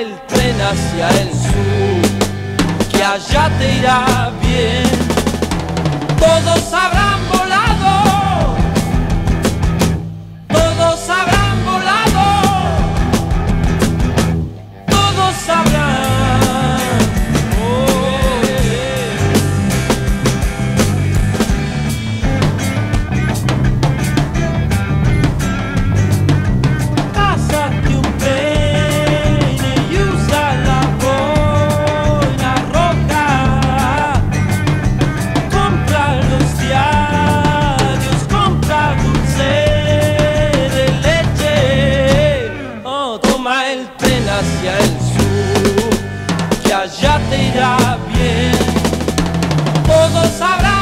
el tren hacia el sur, que allá te irá bien. te irá bien. Todos sabrán.